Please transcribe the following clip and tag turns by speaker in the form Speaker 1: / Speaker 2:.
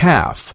Speaker 1: calf.